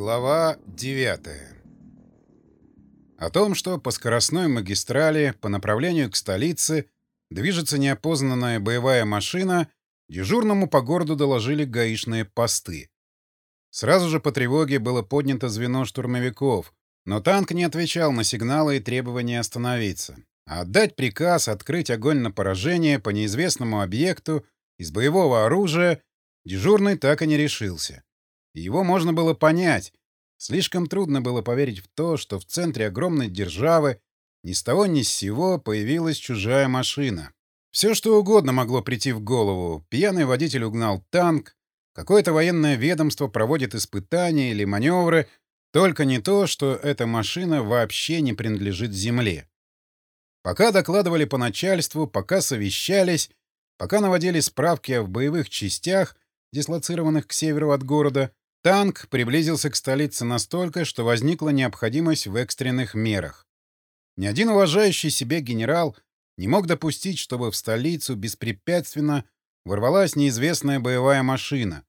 Глава 9 О том, что по скоростной магистрали по направлению к столице движется неопознанная боевая машина, дежурному по городу доложили гаишные посты. Сразу же по тревоге было поднято звено штурмовиков, но танк не отвечал на сигналы и требования остановиться, а отдать приказ открыть огонь на поражение по неизвестному объекту из боевого оружия дежурный так и не решился. Его можно было понять. Слишком трудно было поверить в то, что в центре огромной державы ни с того ни с сего появилась чужая машина. Все что угодно могло прийти в голову. Пьяный водитель угнал танк, какое-то военное ведомство проводит испытания или маневры, только не то, что эта машина вообще не принадлежит Земле. Пока докладывали по начальству, пока совещались, пока наводили справки в боевых частях, дислоцированных к северу от города, Танк приблизился к столице настолько, что возникла необходимость в экстренных мерах. Ни один уважающий себя генерал не мог допустить, чтобы в столицу беспрепятственно ворвалась неизвестная боевая машина.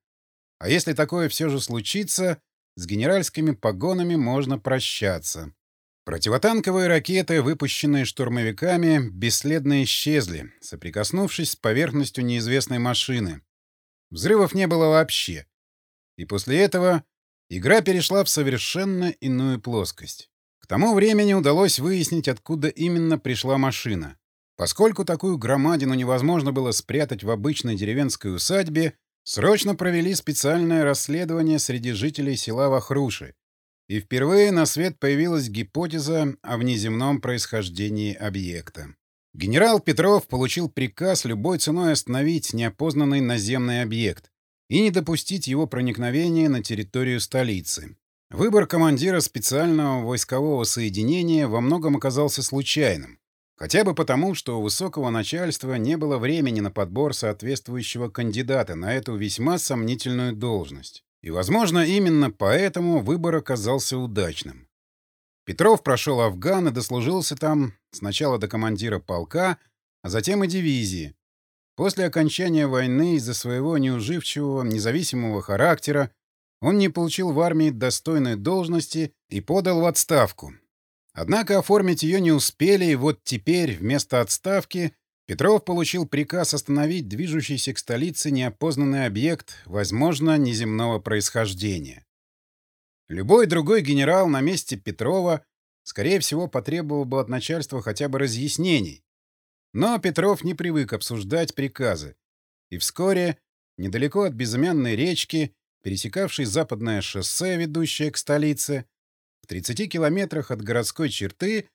А если такое все же случится, с генеральскими погонами можно прощаться. Противотанковые ракеты, выпущенные штурмовиками, бесследно исчезли, соприкоснувшись с поверхностью неизвестной машины. Взрывов не было вообще. И после этого игра перешла в совершенно иную плоскость. К тому времени удалось выяснить, откуда именно пришла машина. Поскольку такую громадину невозможно было спрятать в обычной деревенской усадьбе, срочно провели специальное расследование среди жителей села Вахруши. И впервые на свет появилась гипотеза о внеземном происхождении объекта. Генерал Петров получил приказ любой ценой остановить неопознанный наземный объект и не допустить его проникновения на территорию столицы. Выбор командира специального войскового соединения во многом оказался случайным. Хотя бы потому, что у высокого начальства не было времени на подбор соответствующего кандидата на эту весьма сомнительную должность. И, возможно, именно поэтому выбор оказался удачным. Петров прошел Афган и дослужился там сначала до командира полка, а затем и дивизии, После окончания войны из-за своего неуживчивого, независимого характера он не получил в армии достойной должности и подал в отставку. Однако оформить ее не успели, и вот теперь вместо отставки Петров получил приказ остановить движущийся к столице неопознанный объект, возможно, неземного происхождения. Любой другой генерал на месте Петрова, скорее всего, потребовал бы от начальства хотя бы разъяснений, но Петров не привык обсуждать приказы. И вскоре, недалеко от безымянной речки, пересекавшей западное шоссе, ведущее к столице, в 30 километрах от городской черты,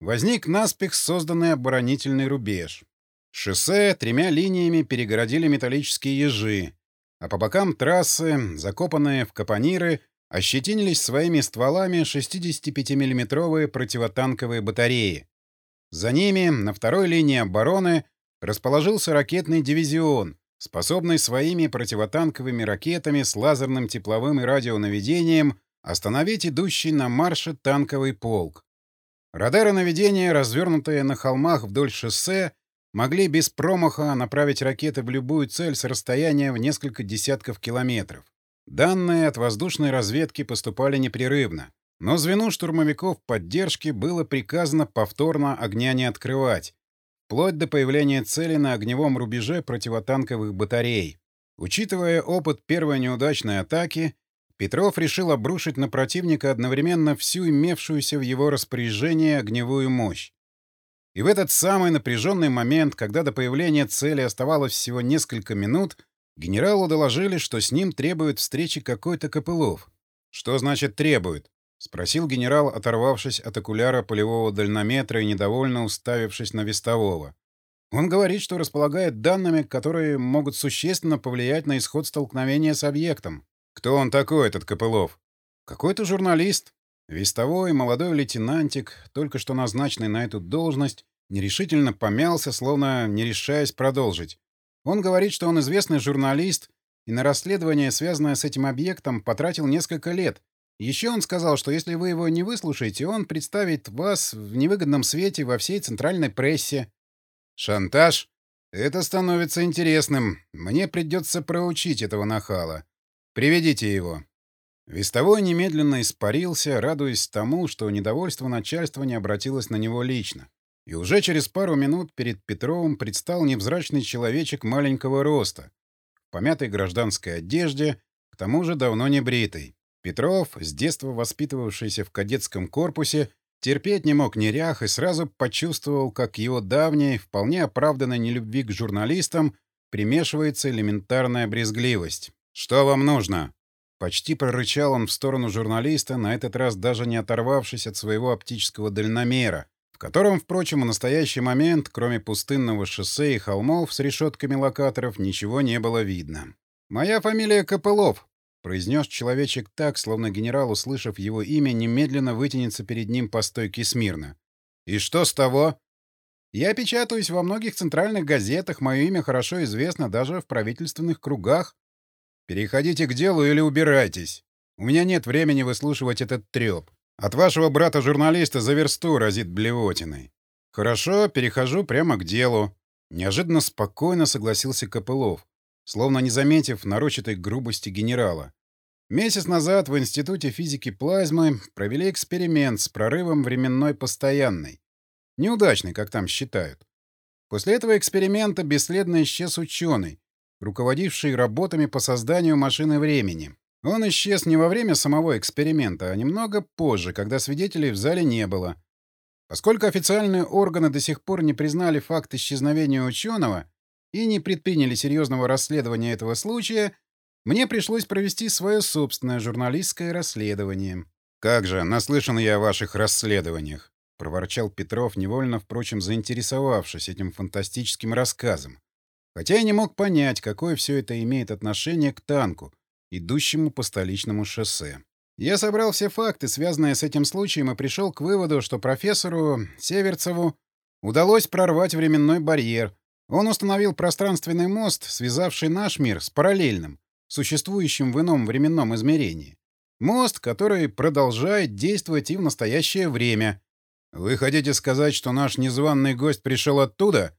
возник наспех созданный оборонительный рубеж. Шоссе тремя линиями перегородили металлические ежи, а по бокам трассы, закопанные в капониры, ощетинились своими стволами 65 миллиметровые противотанковые батареи, за ними, на второй линии обороны, расположился ракетный дивизион, способный своими противотанковыми ракетами с лазерным тепловым и радионаведением остановить идущий на марше танковый полк. Радары наведения, развернутые на холмах вдоль шоссе, могли без промаха направить ракеты в любую цель с расстояния в несколько десятков километров. Данные от воздушной разведки поступали непрерывно. Но звену штурмовиков поддержки было приказано повторно огня не открывать, вплоть до появления цели на огневом рубеже противотанковых батарей. Учитывая опыт первой неудачной атаки, Петров решил обрушить на противника одновременно всю имевшуюся в его распоряжении огневую мощь. И в этот самый напряженный момент, когда до появления цели оставалось всего несколько минут, генералу доложили, что с ним требует встречи какой-то Копылов. Что значит «требует»? — спросил генерал, оторвавшись от окуляра полевого дальнометра и недовольно уставившись на вестового. «Он говорит, что располагает данными, которые могут существенно повлиять на исход столкновения с объектом». «Кто он такой, этот Копылов?» «Какой-то журналист. Вестовой, молодой лейтенантик, только что назначенный на эту должность, нерешительно помялся, словно не решаясь продолжить. Он говорит, что он известный журналист и на расследование, связанное с этим объектом, потратил несколько лет» Еще он сказал, что если вы его не выслушаете, он представит вас в невыгодном свете во всей центральной прессе. Шантаж? Это становится интересным. Мне придется проучить этого нахала. Приведите его. Вестовой немедленно испарился, радуясь тому, что недовольство начальства не обратилось на него лично. И уже через пару минут перед Петровым предстал невзрачный человечек маленького роста, в помятой гражданской одежде, к тому же давно не бритый. Петров, с детства воспитывавшийся в кадетском корпусе, терпеть не мог нерях и сразу почувствовал, как его давней, вполне оправданной нелюбви к журналистам примешивается элементарная брезгливость. «Что вам нужно?» Почти прорычал он в сторону журналиста, на этот раз даже не оторвавшись от своего оптического дальномера, в котором, впрочем, в настоящий момент, кроме пустынного шоссе и холмов с решетками локаторов, ничего не было видно. «Моя фамилия Копылов», — произнес человечек так, словно генерал, услышав его имя, немедленно вытянется перед ним по стойке смирно. «И что с того?» «Я печатаюсь во многих центральных газетах, мое имя хорошо известно даже в правительственных кругах. Переходите к делу или убирайтесь. У меня нет времени выслушивать этот трёп. От вашего брата-журналиста за версту разит блевотиной. Хорошо, перехожу прямо к делу. Неожиданно спокойно согласился Копылов, словно не заметив нарочатой грубости генерала. Месяц назад в Институте физики плазмы провели эксперимент с прорывом временной постоянной. Неудачный, как там считают. После этого эксперимента бесследно исчез ученый, руководивший работами по созданию машины времени. Он исчез не во время самого эксперимента, а немного позже, когда свидетелей в зале не было. Поскольку официальные органы до сих пор не признали факт исчезновения ученого и не предприняли серьезного расследования этого случая, мне пришлось провести свое собственное журналистское расследование. «Как же, наслышан я о ваших расследованиях», — проворчал Петров, невольно, впрочем, заинтересовавшись этим фантастическим рассказом. Хотя я не мог понять, какое все это имеет отношение к танку, идущему по столичному шоссе. Я собрал все факты, связанные с этим случаем, и пришел к выводу, что профессору Северцеву удалось прорвать временной барьер. Он установил пространственный мост, связавший наш мир с параллельным, существующим в ином временном измерении. Мост, который продолжает действовать и в настоящее время. Вы хотите сказать, что наш незваный гость пришел оттуда?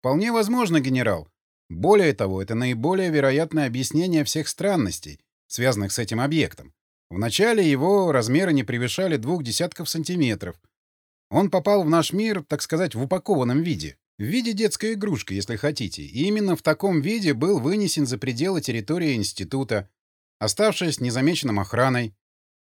Вполне возможно, генерал. Более того, это наиболее вероятное объяснение всех странностей, связанных с этим объектом. Вначале его размеры не превышали двух десятков сантиметров. Он попал в наш мир, так сказать, в упакованном виде. В виде детской игрушки, если хотите. И именно в таком виде был вынесен за пределы территории института, оставшись незамеченным охраной.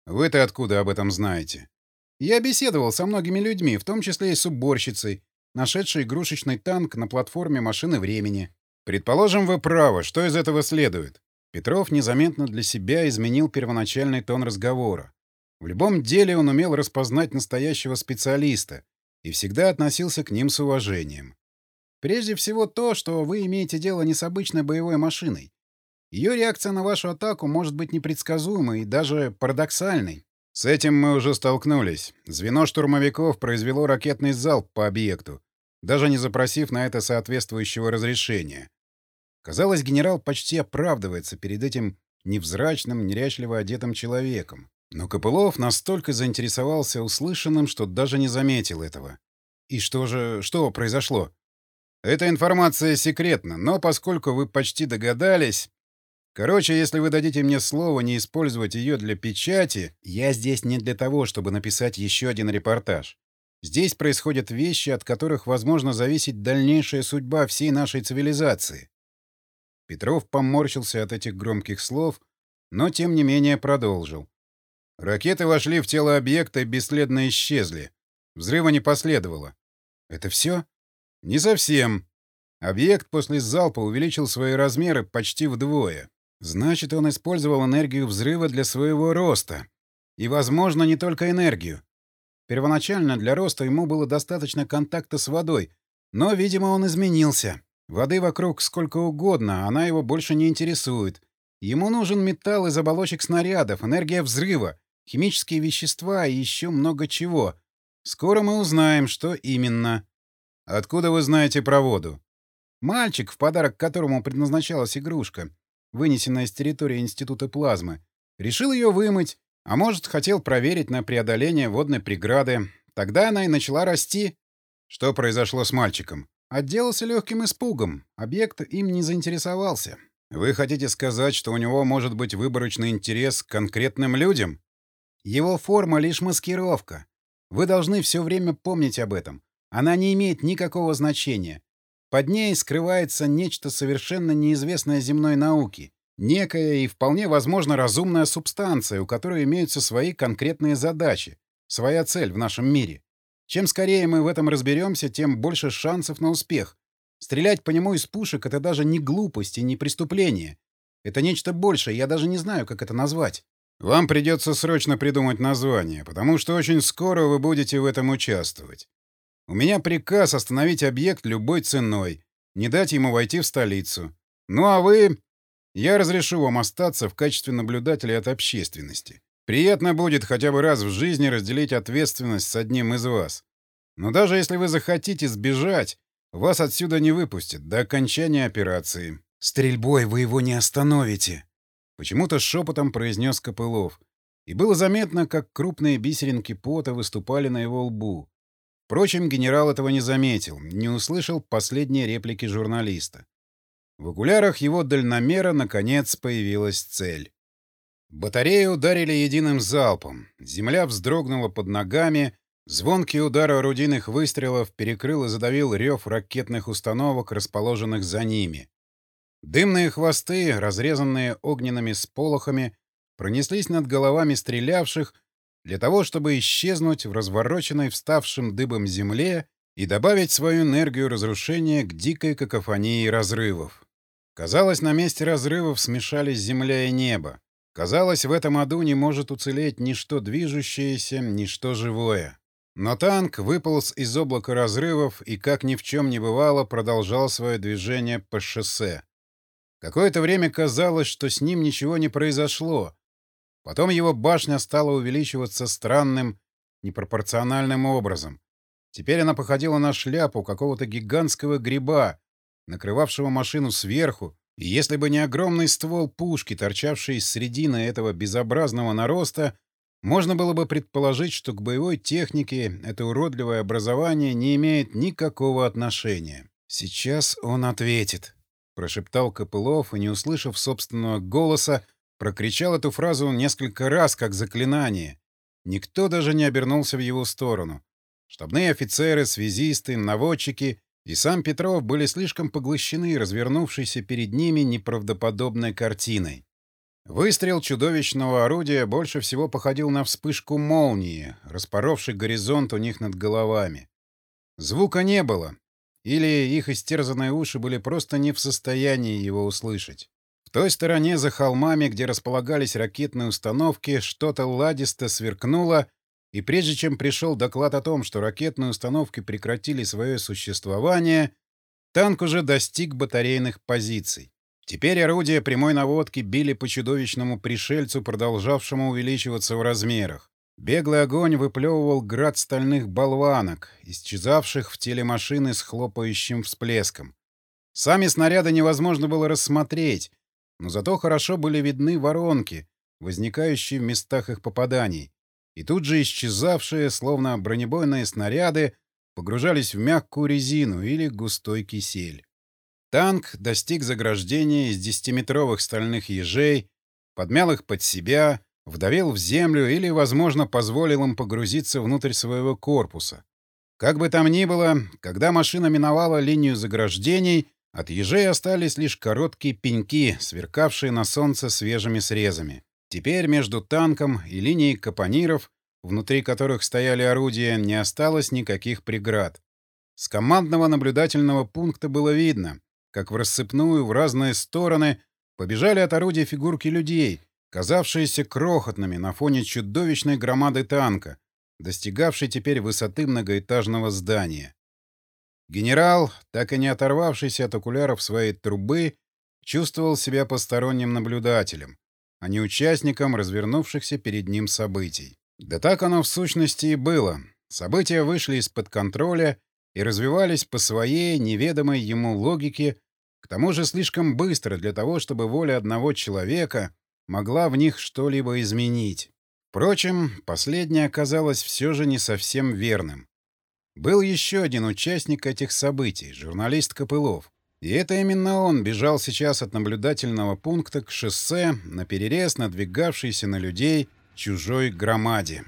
Вы-то откуда об этом знаете? Я беседовал со многими людьми, в том числе и с уборщицей, нашедший игрушечный танк на платформе машины времени. Предположим, вы правы. Что из этого следует? Петров незаметно для себя изменил первоначальный тон разговора. В любом деле он умел распознать настоящего специалиста и всегда относился к ним с уважением. Прежде всего то, что вы имеете дело не с обычной боевой машиной. Ее реакция на вашу атаку может быть непредсказуемой и даже парадоксальной. С этим мы уже столкнулись. Звено штурмовиков произвело ракетный залп по объекту, даже не запросив на это соответствующего разрешения. Казалось, генерал почти оправдывается перед этим невзрачным, неряшливо одетым человеком. Но Копылов настолько заинтересовался услышанным, что даже не заметил этого. И что же... что произошло? Эта информация секретна, но поскольку вы почти догадались, Короче, если вы дадите мне слово не использовать ее для печати, я здесь не для того, чтобы написать еще один репортаж. Здесь происходят вещи, от которых, возможно, зависит дальнейшая судьба всей нашей цивилизации. Петров поморщился от этих громких слов, но, тем не менее, продолжил. Ракеты вошли в тело объекта и бесследно исчезли. Взрыва не последовало. Это все? Не совсем. Объект после залпа увеличил свои размеры почти вдвое. Значит, он использовал энергию взрыва для своего роста. И, возможно, не только энергию. Первоначально для роста ему было достаточно контакта с водой, но, видимо, он изменился. Воды вокруг сколько угодно, она его больше не интересует. Ему нужен металл из оболочек снарядов, энергия взрыва, химические вещества и еще много чего. Скоро мы узнаем, что именно. Откуда вы знаете про воду? Мальчик, в подарок которому предназначалась игрушка вынесенная с территории Института плазмы, решил ее вымыть, а может, хотел проверить на преодоление водной преграды. Тогда она и начала расти. Что произошло с мальчиком? Отделался легким испугом. Объект им не заинтересовался. Вы хотите сказать, что у него может быть выборочный интерес к конкретным людям? Его форма — лишь маскировка. Вы должны все время помнить об этом. Она не имеет никакого значения. Под ней скрывается нечто совершенно неизвестное земной науке. Некая и вполне возможно разумная субстанция, у которой имеются свои конкретные задачи, своя цель в нашем мире. Чем скорее мы в этом разберемся, тем больше шансов на успех. Стрелять по нему из пушек — это даже не глупость и не преступление. Это нечто большее, я даже не знаю, как это назвать. Вам придется срочно придумать название, потому что очень скоро вы будете в этом участвовать. У меня приказ остановить объект любой ценой, не дать ему войти в столицу. Ну а вы... Я разрешу вам остаться в качестве наблюдателя от общественности. Приятно будет хотя бы раз в жизни разделить ответственность с одним из вас. Но даже если вы захотите сбежать, вас отсюда не выпустят до окончания операции. Стрельбой вы его не остановите. Почему-то шепотом произнес Копылов. И было заметно, как крупные бисеринки пота выступали на его лбу. Впрочем, генерал этого не заметил, не услышал последние реплики журналиста. В окулярах его дальномера, наконец, появилась цель. Батарею ударили единым залпом. Земля вздрогнула под ногами, звонкий удар орудийных выстрелов перекрыл и задавил рев ракетных установок, расположенных за ними. Дымные хвосты, разрезанные огненными сполохами, пронеслись над головами стрелявших для того, чтобы исчезнуть в развороченной вставшим дыбом земле и добавить свою энергию разрушения к дикой какофонии разрывов. Казалось, на месте разрывов смешались земля и небо. Казалось, в этом аду не может уцелеть ничто движущееся, ничто живое. Но танк выполз из облака разрывов и, как ни в чем не бывало, продолжал свое движение по шоссе. Какое-то время казалось, что с ним ничего не произошло, Потом его башня стала увеличиваться странным, непропорциональным образом. Теперь она походила на шляпу какого-то гигантского гриба, накрывавшего машину сверху, и если бы не огромный ствол пушки, торчавший из середины этого безобразного нароста, можно было бы предположить, что к боевой технике это уродливое образование не имеет никакого отношения. «Сейчас он ответит», — прошептал Копылов, и, не услышав собственного голоса, Прокричал эту фразу несколько раз, как заклинание. Никто даже не обернулся в его сторону. Штабные офицеры, связисты, наводчики и сам Петров были слишком поглощены развернувшейся перед ними неправдоподобной картиной. Выстрел чудовищного орудия больше всего походил на вспышку молнии, распоровшей горизонт у них над головами. Звука не было, или их истерзанные уши были просто не в состоянии его услышать. В той стороне за холмами, где располагались ракетные установки, что-то ладисто сверкнуло, и прежде чем пришел доклад о том, что ракетные установки прекратили свое существование, танк уже достиг батарейных позиций. Теперь орудия прямой наводки били по чудовищному пришельцу, продолжавшему увеличиваться в размерах. Беглый огонь выплевывал град стальных болванок, исчезавших в теле машины с хлопающим всплеском. Сами снаряды невозможно было рассмотреть, но зато хорошо были видны воронки, возникающие в местах их попаданий, и тут же исчезавшие, словно бронебойные снаряды, погружались в мягкую резину или густой кисель. Танк достиг заграждения из десятиметровых стальных ежей, подмял их под себя, вдавил в землю или, возможно, позволил им погрузиться внутрь своего корпуса. Как бы там ни было, когда машина миновала линию заграждений, от ежей остались лишь короткие пеньки, сверкавшие на солнце свежими срезами. Теперь между танком и линией капониров, внутри которых стояли орудия, не осталось никаких преград. С командного наблюдательного пункта было видно, как в рассыпную в разные стороны побежали от орудия фигурки людей, казавшиеся крохотными на фоне чудовищной громады танка, достигавшей теперь высоты многоэтажного здания. Генерал, так и не оторвавшийся от окуляров своей трубы, чувствовал себя посторонним наблюдателем, а не участником развернувшихся перед ним событий. Да так оно в сущности и было. События вышли из-под контроля и развивались по своей неведомой ему логике, к тому же слишком быстро для того, чтобы воля одного человека могла в них что-либо изменить. Впрочем, последнее оказалось все же не совсем верным. Был еще один участник этих событий — журналист Копылов. И это именно он бежал сейчас от наблюдательного пункта к шоссе на перерез надвигавшейся на людей чужой громаде.